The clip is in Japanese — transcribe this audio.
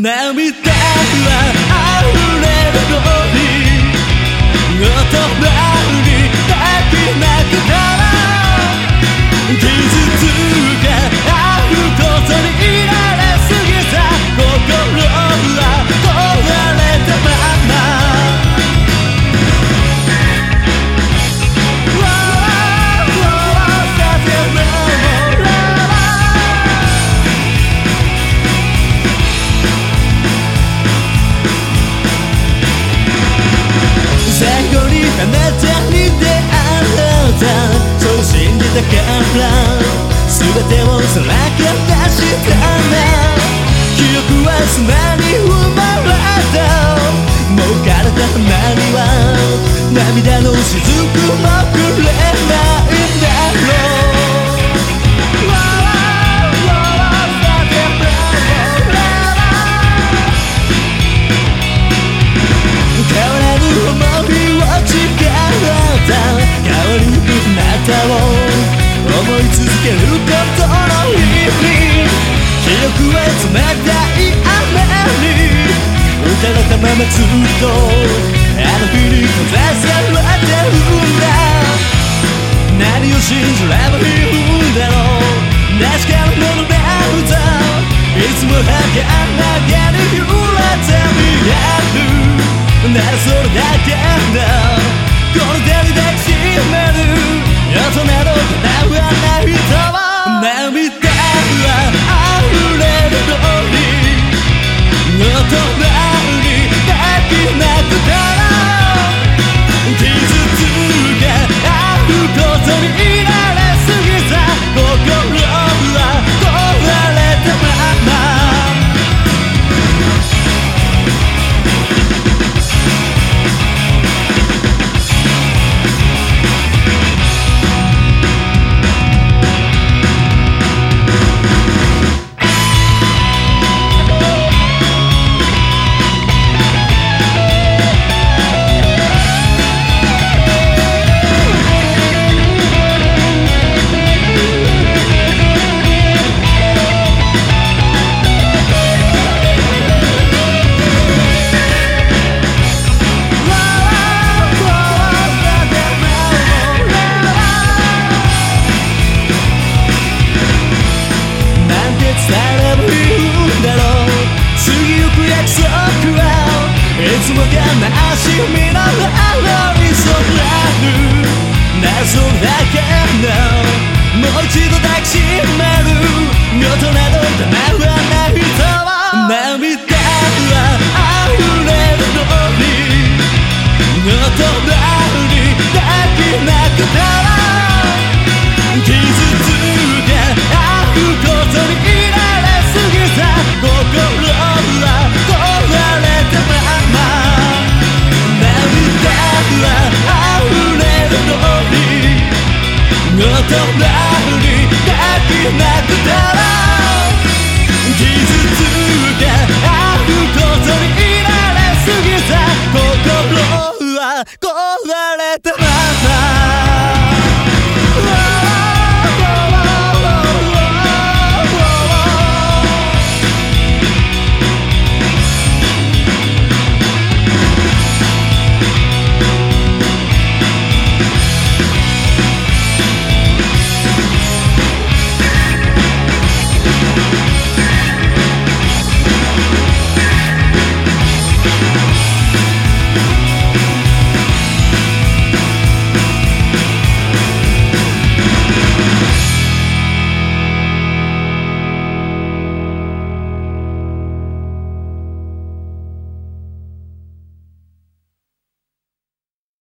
涙は信じたから全てをさらけ出したね記憶は砂に生まれたもう枯れた花には涙の雫もい続けることの意味記憶は冷たい雨に打たれたままずっとあの日に閉ざされてるんだ何を信じればいいんだろう確かなものなんだいつも儚げに揺れて見えるならそれだけだこの手に抱きしめる大人の叶わないと涙はいつも悲しみのあに染まる謎だけの。もう一度抱きしめ言葉にできなくたら傷ついて歩くと